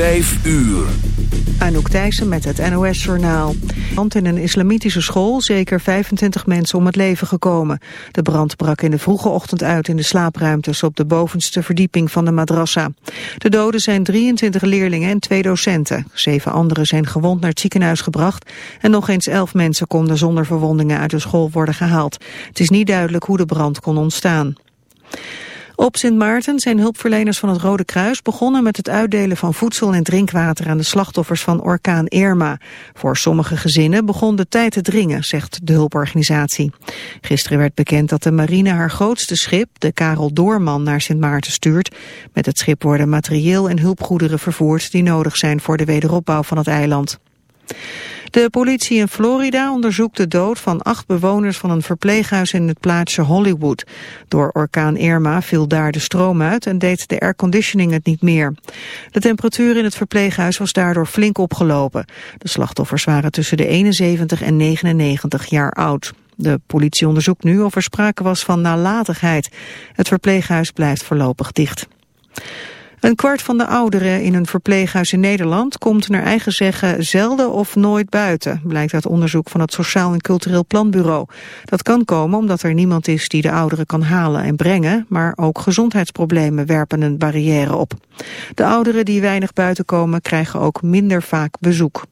5 uur. Anouk Thijssen met het NOS-journaal. In een islamitische school zeker 25 mensen om het leven gekomen. De brand brak in de vroege ochtend uit in de slaapruimtes op de bovenste verdieping van de madrassa. De doden zijn 23 leerlingen en twee docenten. Zeven anderen zijn gewond naar het ziekenhuis gebracht en nog eens elf mensen konden zonder verwondingen uit de school worden gehaald. Het is niet duidelijk hoe de brand kon ontstaan. Op Sint Maarten zijn hulpverleners van het Rode Kruis begonnen met het uitdelen van voedsel en drinkwater aan de slachtoffers van orkaan Irma. Voor sommige gezinnen begon de tijd te dringen, zegt de hulporganisatie. Gisteren werd bekend dat de marine haar grootste schip, de Karel Doorman, naar Sint Maarten stuurt. Met het schip worden materieel en hulpgoederen vervoerd die nodig zijn voor de wederopbouw van het eiland. De politie in Florida onderzoekt de dood van acht bewoners van een verpleeghuis in het plaatsje Hollywood. Door orkaan Irma viel daar de stroom uit en deed de airconditioning het niet meer. De temperatuur in het verpleeghuis was daardoor flink opgelopen. De slachtoffers waren tussen de 71 en 99 jaar oud. De politie onderzoekt nu of er sprake was van nalatigheid. Het verpleeghuis blijft voorlopig dicht. Een kwart van de ouderen in een verpleeghuis in Nederland komt naar eigen zeggen zelden of nooit buiten, blijkt uit onderzoek van het Sociaal en Cultureel Planbureau. Dat kan komen omdat er niemand is die de ouderen kan halen en brengen, maar ook gezondheidsproblemen werpen een barrière op. De ouderen die weinig buiten komen krijgen ook minder vaak bezoek.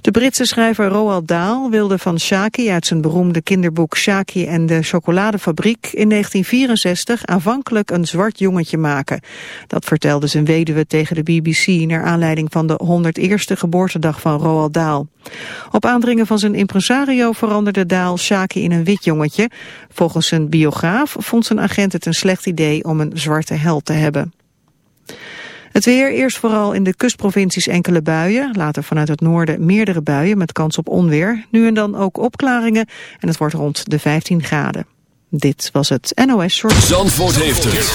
De Britse schrijver Roald Dahl wilde van Shaki uit zijn beroemde kinderboek Shaki en de chocoladefabriek in 1964 aanvankelijk een zwart jongetje maken. Dat vertelde zijn weduwe tegen de BBC naar aanleiding van de 101ste geboortedag van Roald Dahl. Op aandringen van zijn impresario veranderde Dahl Shaki in een wit jongetje. Volgens zijn biograaf vond zijn agent het een slecht idee om een zwarte held te hebben. Het weer, eerst vooral in de kustprovincies enkele buien. Later vanuit het noorden meerdere buien met kans op onweer. Nu en dan ook opklaringen en het wordt rond de 15 graden. Dit was het NOS Short. Zandvoort heeft het.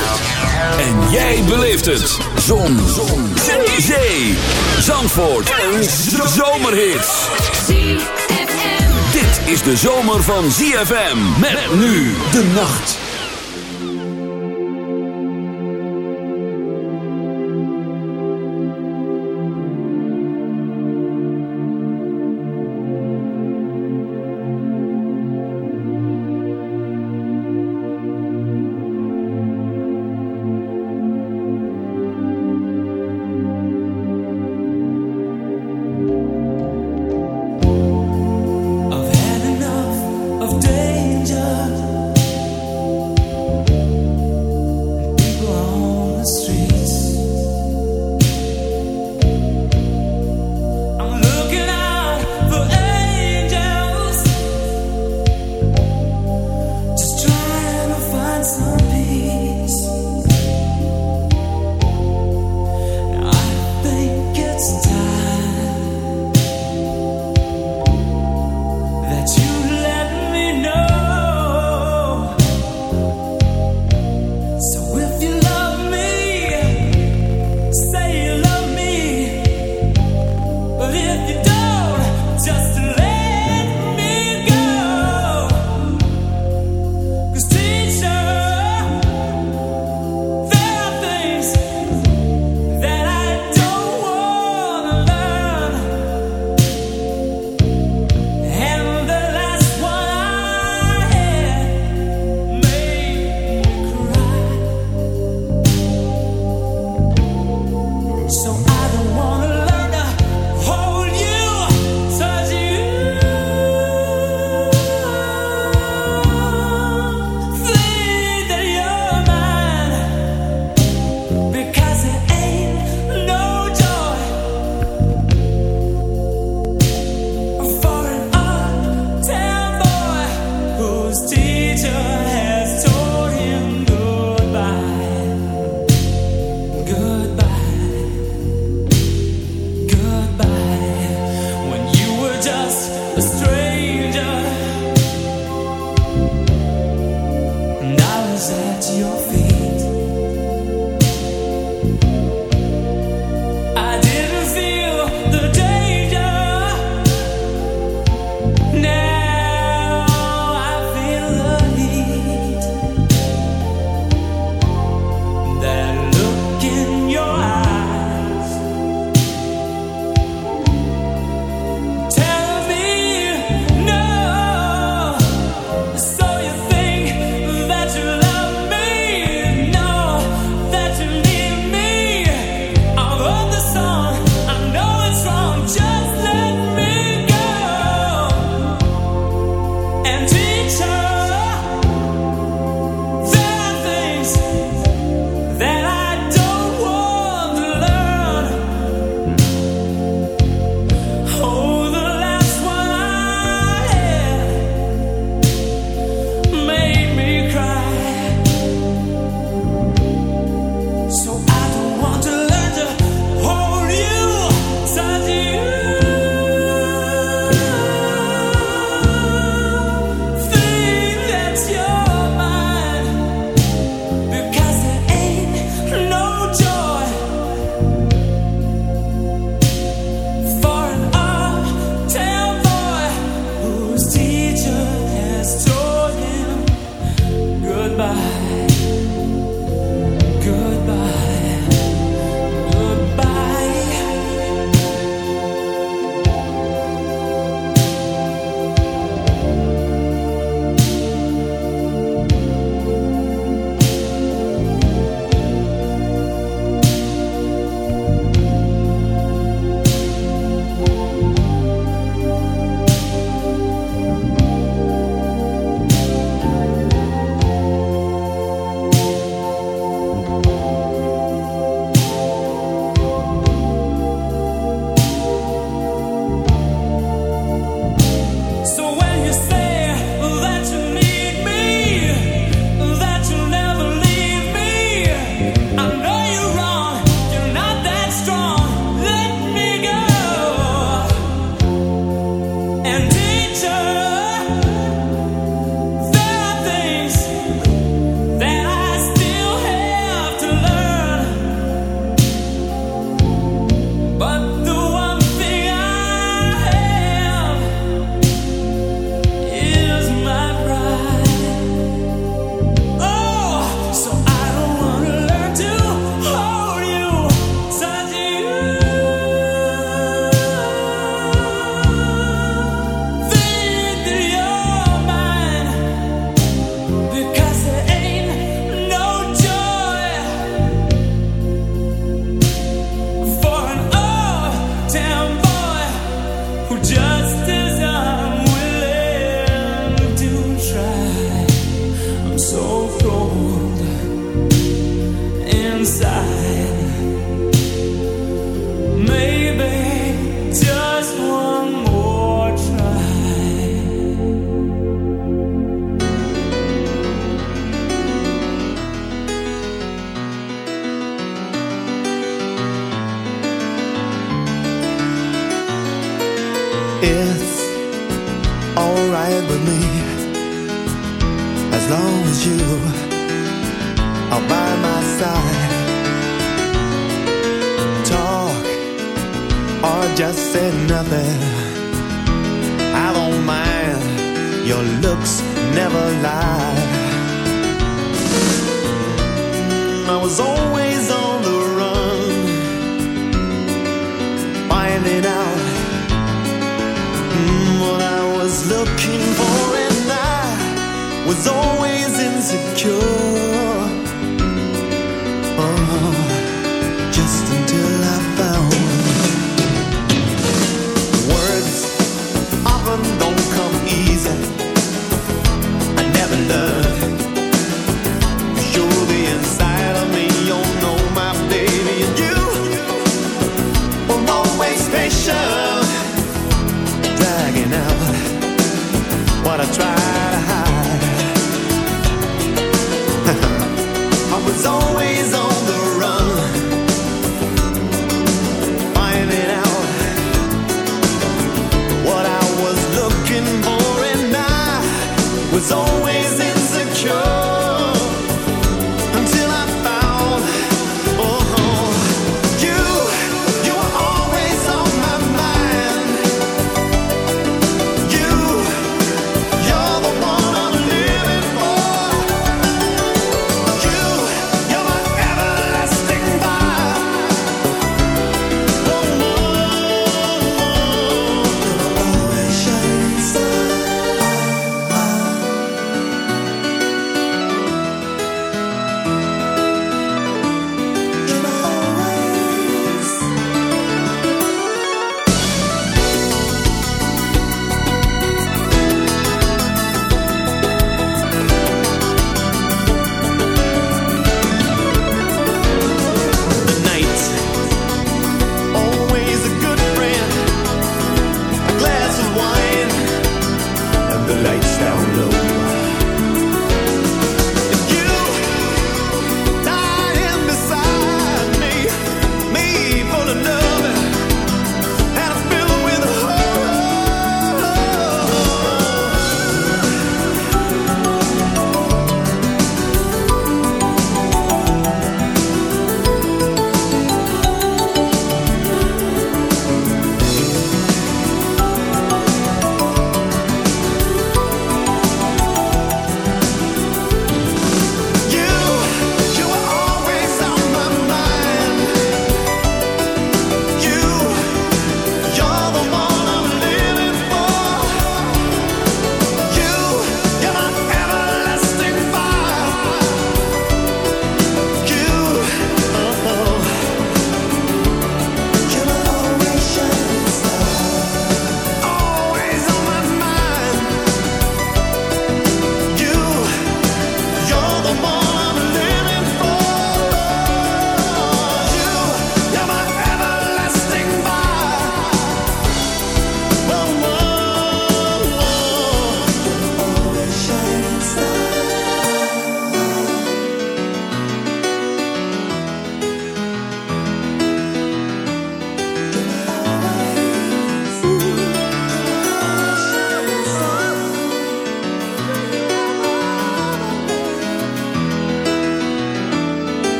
En jij beleeft het. Zon. Zon. Zee. Zandvoort. Een zomerhit. Dit is de zomer van ZFM. Met nu de nacht.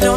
yo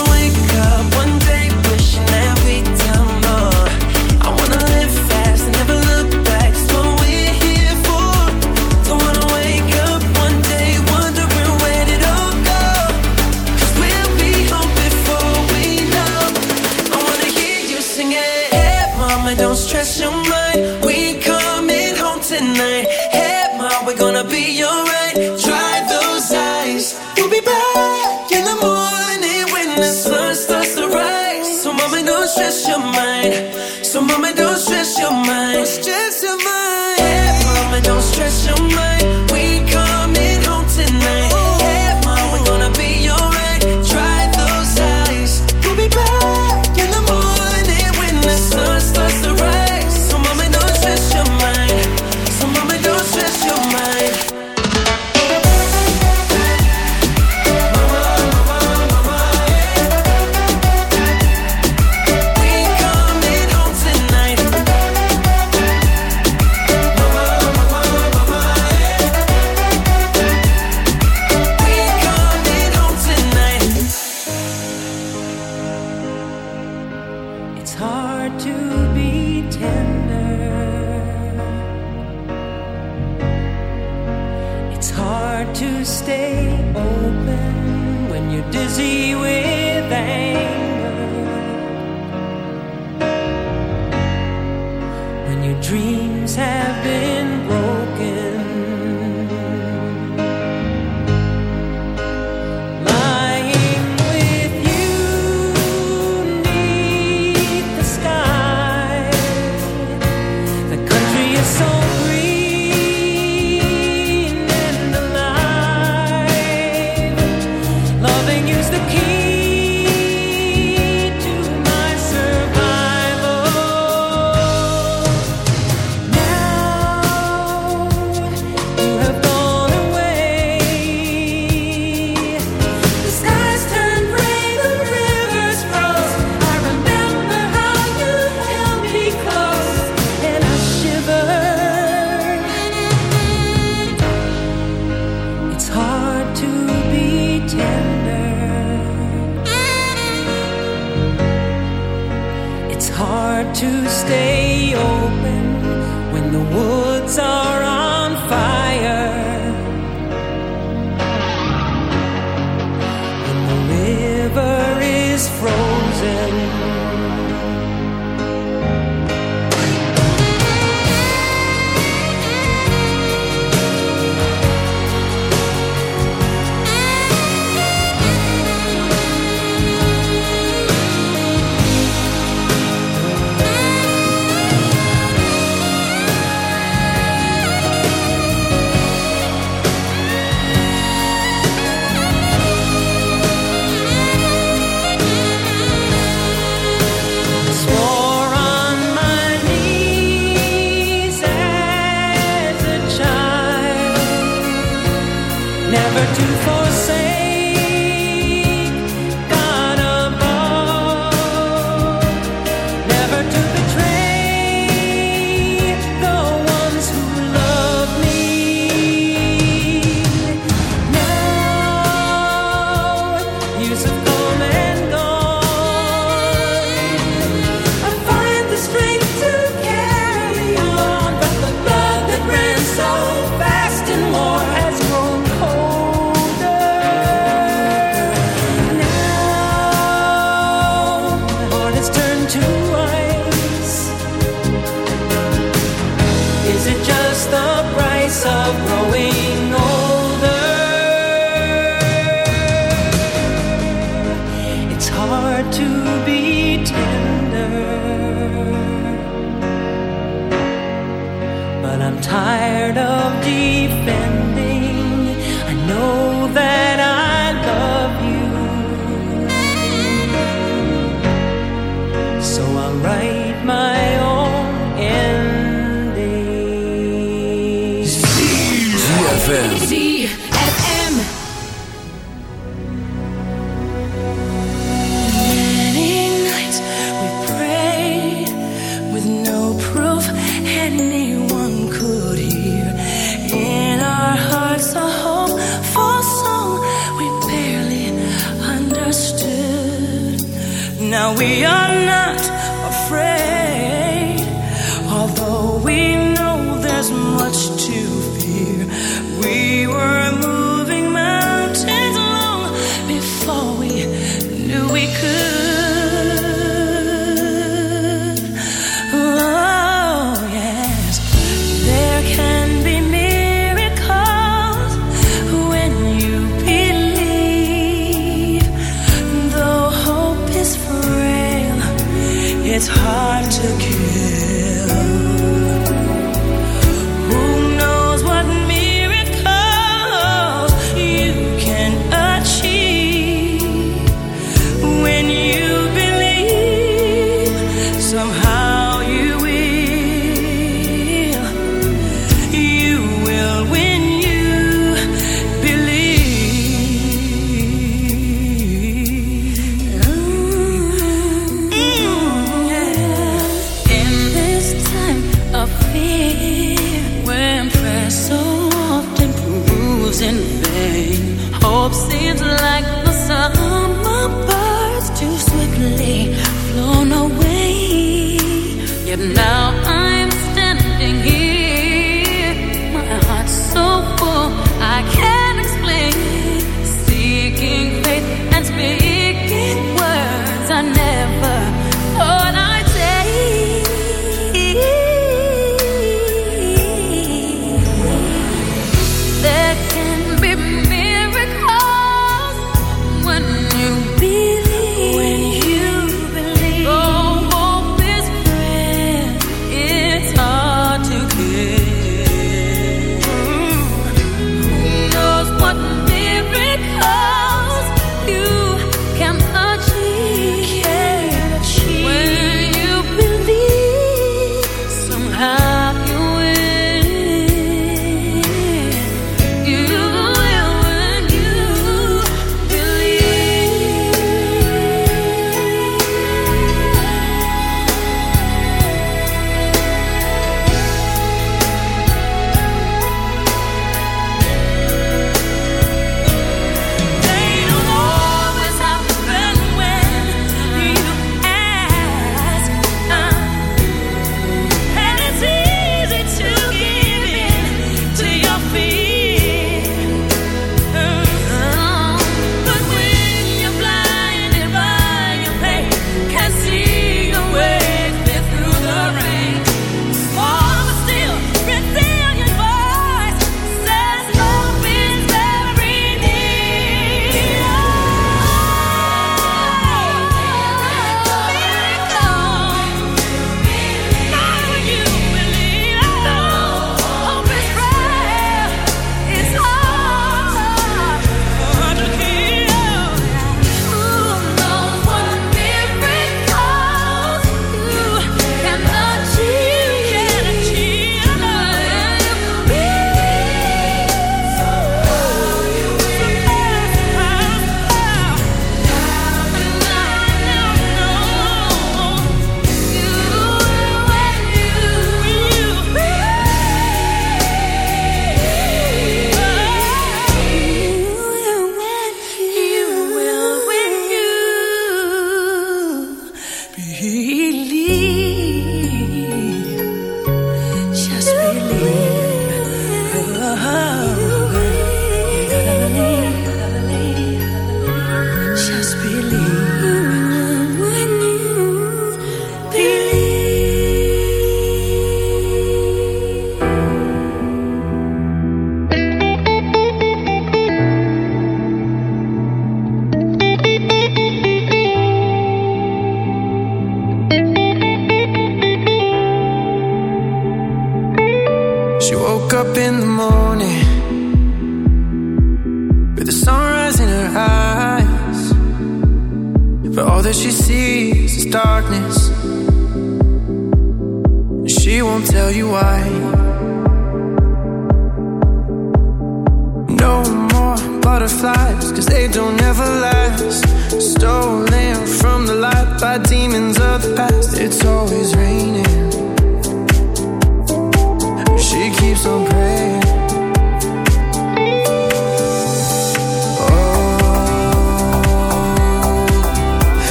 Easy!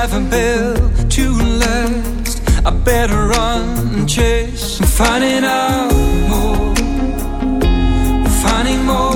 haven't built to last. I better run and chase. I'm finding out more. I'm finding more.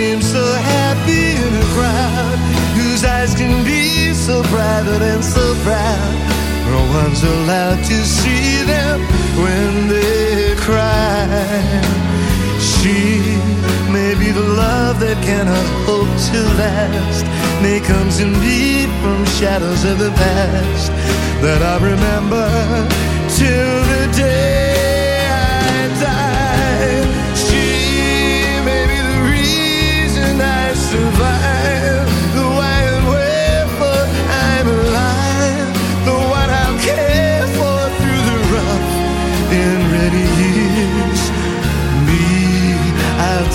Seems so happy in a crowd, whose eyes can be so private and so proud. No one's allowed to see them when they cry. She may be the love that cannot hope to last, may comes in me from shadows of the past that I remember till the day